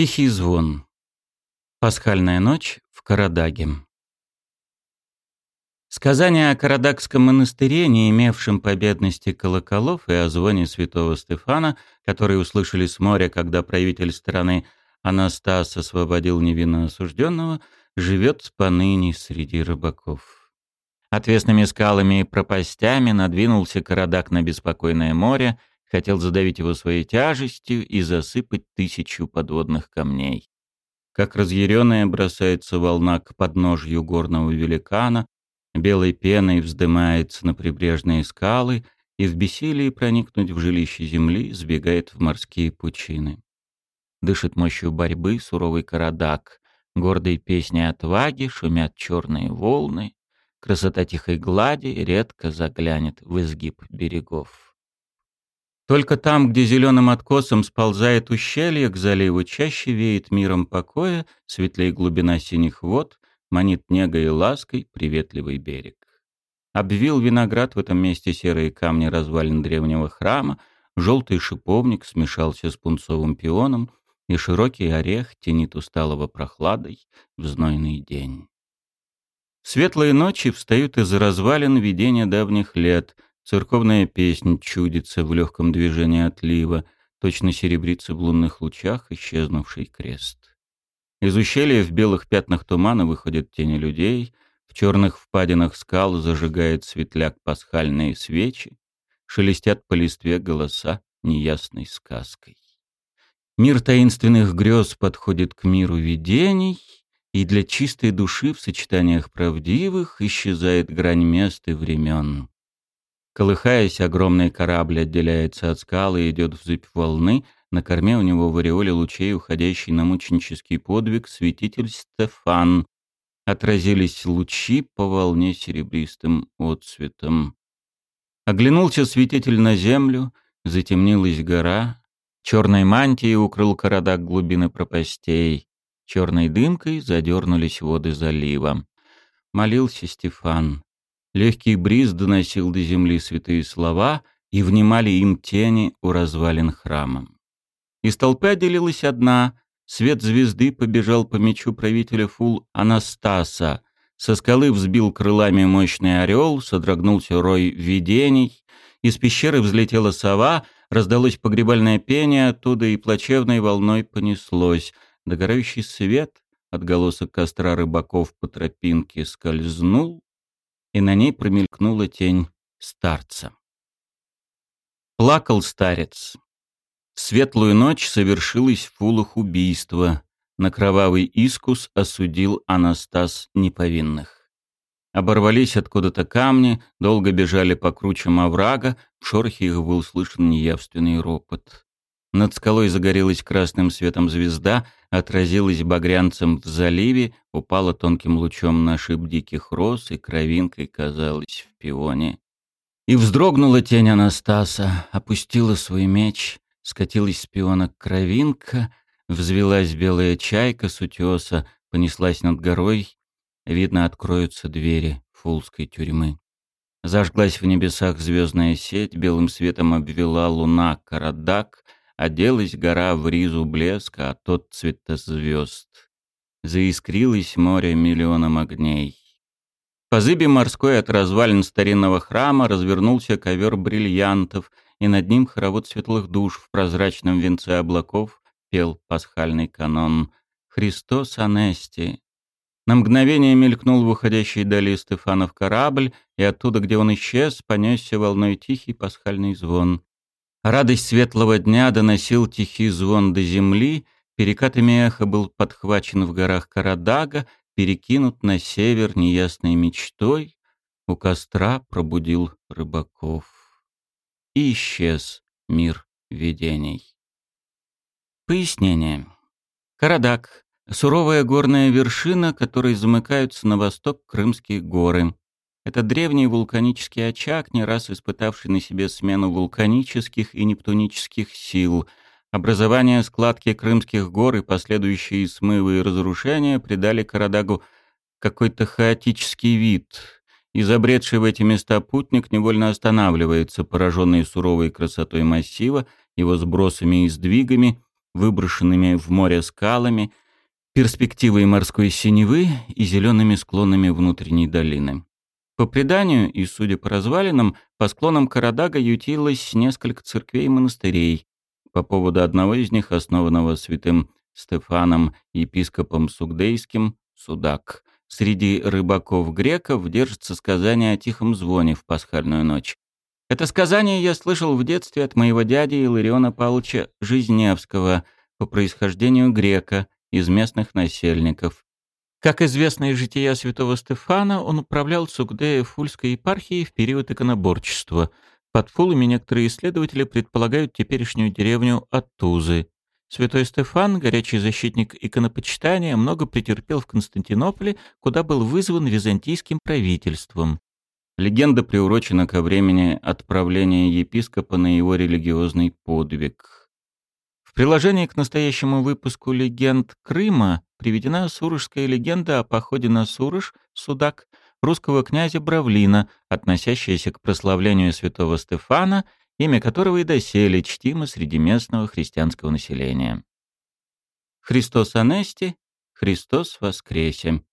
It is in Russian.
Тихий звон. Пасхальная ночь в Карадаге. Сказание о Карадагском монастыре, не имевшем победности колоколов, и о звоне святого Стефана, которые услышали с моря, когда правитель страны Анастас освободил невинно осужденного, живет поныне среди рыбаков. Отвесными скалами и пропастями надвинулся Карадаг на беспокойное море, хотел задавить его своей тяжестью и засыпать тысячу подводных камней. Как разъяренная бросается волна к подножью горного великана, белой пеной вздымается на прибрежные скалы и в бессилии проникнуть в жилище земли сбегает в морские пучины. Дышит мощью борьбы суровый карадак, гордой песни отваги шумят черные волны, красота тихой глади редко заглянет в изгиб берегов. Только там, где зеленым откосом сползает ущелье к заливу, чаще веет миром покоя, светлее глубина синих вод, манит негой и лаской приветливый берег. Обвил виноград в этом месте серые камни развалин древнего храма, желтый шиповник смешался с пунцовым пионом, и широкий орех тенит усталого прохладой в знойный день. светлые ночи встают из развалин видения давних лет — Церковная песнь чудится в легком движении отлива, точно серебрится в лунных лучах исчезнувший крест. Из ущелья в белых пятнах тумана выходят тени людей, в черных впадинах скал зажигает светляк пасхальные свечи, шелестят по листве голоса неясной сказкой. Мир таинственных грез подходит к миру видений, и для чистой души в сочетаниях правдивых исчезает грань мест и времен. Колыхаясь, огромный корабль отделяется от скалы и идет взыбь волны. На корме у него в ореоле лучей, уходящий на мученический подвиг, святитель Стефан. Отразились лучи по волне серебристым отцветом. Оглянулся святитель на землю, затемнилась гора. Черной мантией укрыл Карадак глубины пропастей. Черной дымкой задернулись воды залива. Молился Стефан. Легкий бриз доносил до земли святые слова, и внимали им тени у развалин храма. Из толпы отделилась одна. Свет звезды побежал по мечу правителя Фул Анастаса. Со скалы взбил крылами мощный орел, содрогнулся рой видений. Из пещеры взлетела сова, раздалось погребальное пение, оттуда и плачевной волной понеслось. Догорающий свет, отголосок костра рыбаков по тропинке скользнул, и на ней промелькнула тень старца. Плакал старец. В светлую ночь совершилось в фулах убийство. На кровавый искус осудил Анастас неповинных. Оборвались откуда-то камни, долго бежали по кручам оврага, в шорохе их был слышен неявственный ропот. Над скалой загорелась красным светом звезда, отразилась багрянцем в заливе, упала тонким лучом на шип диких роз и кровинкой казалась в пионе. И вздрогнула тень Анастаса, опустила свой меч, скатилась с пиона кровинка, взвелась белая чайка с утеса, понеслась над горой. Видно, откроются двери фулской тюрьмы. Зажглась в небесах звездная сеть, белым светом обвела луна Карадак — Оделась гора в ризу блеска, а тот цвета звезд. Заискрилось море миллионом огней. По зыбе морской от развалин старинного храма развернулся ковер бриллиантов, и над ним хоровод светлых душ в прозрачном венце облаков пел пасхальный канон «Христос Анести». На мгновение мелькнул в уходящей дали Стефанов корабль, и оттуда, где он исчез, понесся волной тихий пасхальный звон. Радость светлого дня доносил тихий звон до земли, перекатами эха был подхвачен в горах Карадага, перекинут на север неясной мечтой, у костра пробудил рыбаков. И исчез мир видений. Пояснение. Карадаг — суровая горная вершина, которой замыкаются на восток Крымские горы. Это древний вулканический очаг, не раз испытавший на себе смену вулканических и нептунических сил. Образование складки Крымских гор и последующие смывы и разрушения придали Карадагу какой-то хаотический вид. Изобретший в эти места путник невольно останавливается, пораженный суровой красотой массива, его сбросами и сдвигами, выброшенными в море скалами, перспективой морской синевы и зелеными склонами внутренней долины. По преданию, и судя по развалинам, по склонам Карадага ютилось несколько церквей и монастырей. По поводу одного из них, основанного святым Стефаном, епископом Сугдейским, Судак, среди рыбаков-греков держится сказание о тихом звоне в пасхальную ночь. Это сказание я слышал в детстве от моего дяди Илариона Павловича Жизневского, по происхождению грека, из местных насельников. Как известно из жития святого Стефана, он управлял Сугдея Фульской епархией в период иконоборчества. Под Фулами некоторые исследователи предполагают теперешнюю деревню Аттузы. Святой Стефан, горячий защитник иконопочитания, много претерпел в Константинополе, куда был вызван византийским правительством. Легенда приурочена ко времени отправления епископа на его религиозный подвиг. В приложении к настоящему выпуску «Легенд Крыма» приведена сурожская легенда о походе на Сурож, Судак, русского князя Бравлина, относящаяся к прославлению святого Стефана, имя которого и доселе чтимо среди местного христианского населения. Христос Анести, Христос воскресе.